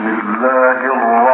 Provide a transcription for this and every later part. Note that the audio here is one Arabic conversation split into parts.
الله الرحمن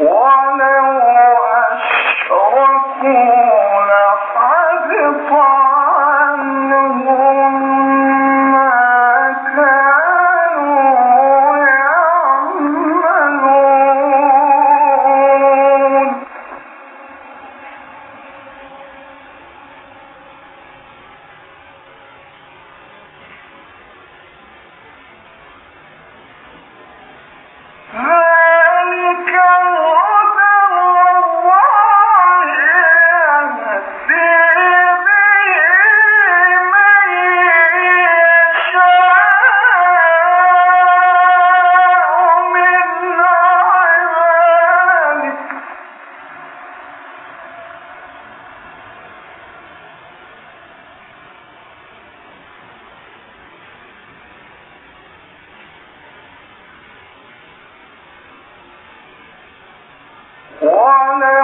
One وما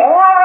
All